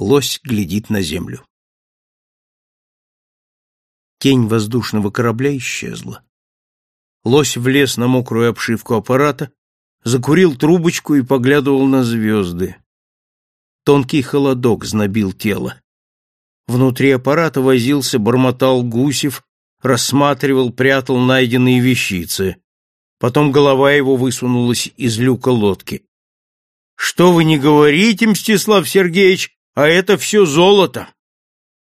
Лось глядит на землю. Тень воздушного корабля исчезла. Лось влез на мокрую обшивку аппарата, закурил трубочку и поглядывал на звезды. Тонкий холодок знобил тело. Внутри аппарата возился, бормотал Гусев, рассматривал, прятал найденные вещицы. Потом голова его высунулась из люка лодки. — Что вы не говорите, Мстислав Сергеевич, а это все золото.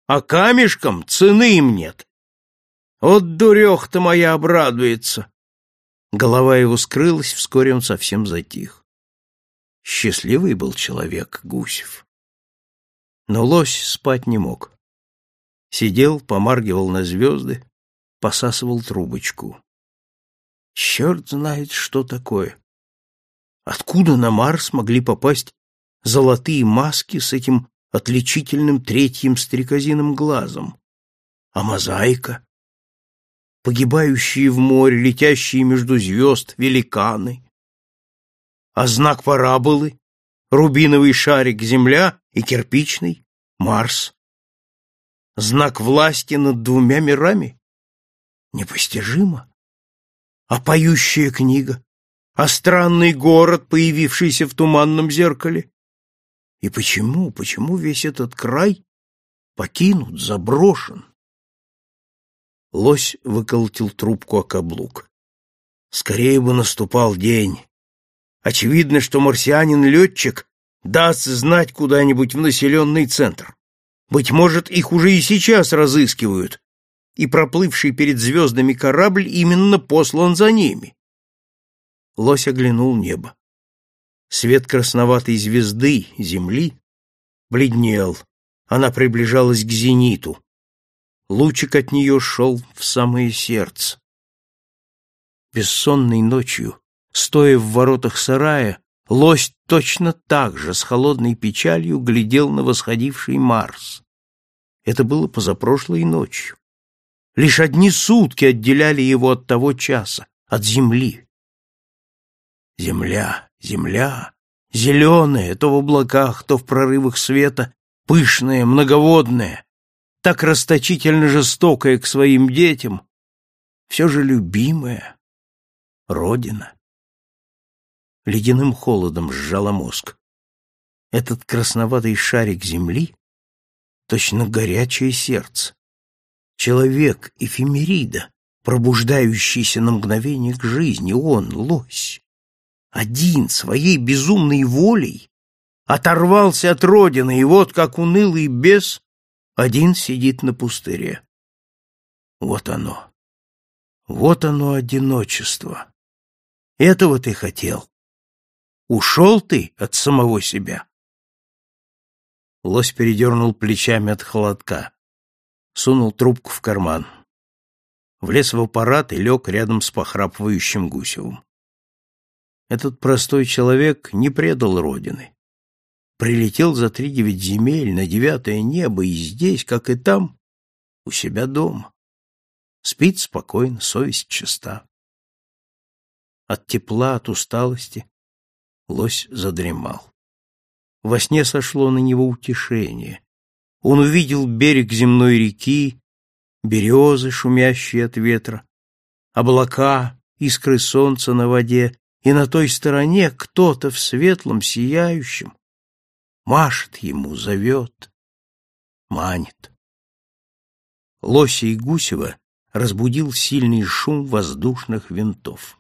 А камешкам цены им нет. Вот дурех-то моя обрадуется. Голова его скрылась, вскоре он совсем затих. Счастливый был человек Гусев. Но лось спать не мог. Сидел, помаргивал на звезды, посасывал трубочку. Черт знает, что такое. Откуда на Марс могли попасть золотые маски с этим отличительным третьим стрекозиным глазом? А мозаика? Погибающие в море, летящие между звезд великаны? А знак параболы? Рубиновый шарик — Земля и кирпичный — Марс. Знак власти над двумя мирами? Непостижимо. А поющая книга? А странный город, появившийся в туманном зеркале? И почему, почему весь этот край покинут, заброшен? Лось выколотил трубку о каблук. Скорее бы наступал день. Очевидно, что марсианин-летчик даст знать куда-нибудь в населенный центр. Быть может, их уже и сейчас разыскивают, и проплывший перед звездами корабль именно послан за ними. Лось оглянул небо. Свет красноватой звезды, Земли, бледнел. Она приближалась к зениту. Лучик от нее шел в самое сердце. Бессонной ночью, стоя в воротах сарая, лось точно так же с холодной печалью глядел на восходивший Марс. Это было позапрошлой ночью. Лишь одни сутки отделяли его от того часа, от земли. Земля, земля, зеленая, то в облаках, то в прорывах света, пышная, многоводная, так расточительно жестокая к своим детям, все же любимая Родина. Ледяным холодом сжала мозг. Этот красноватый шарик земли — точно горячее сердце. Человек эфемерида, пробуждающийся на мгновение к жизни, он — лось один своей безумной волей оторвался от родины, и вот как унылый бес один сидит на пустыре. Вот оно. Вот оно одиночество. Этого ты хотел. Ушел ты от самого себя. Лось передернул плечами от холодка, сунул трубку в карман, влез в аппарат и лег рядом с похрапывающим Гусевым. Этот простой человек не предал Родины. Прилетел за три девять земель на девятое небо и здесь, как и там, у себя дома. Спит спокойно, совесть чиста. От тепла, от усталости лось задремал. Во сне сошло на него утешение. Он увидел берег земной реки, березы, шумящие от ветра, облака, искры солнца на воде и на той стороне кто-то в светлом, сияющем машет ему, зовет, манит. Лося и Гусева разбудил сильный шум воздушных винтов.